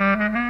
Mm-hmm.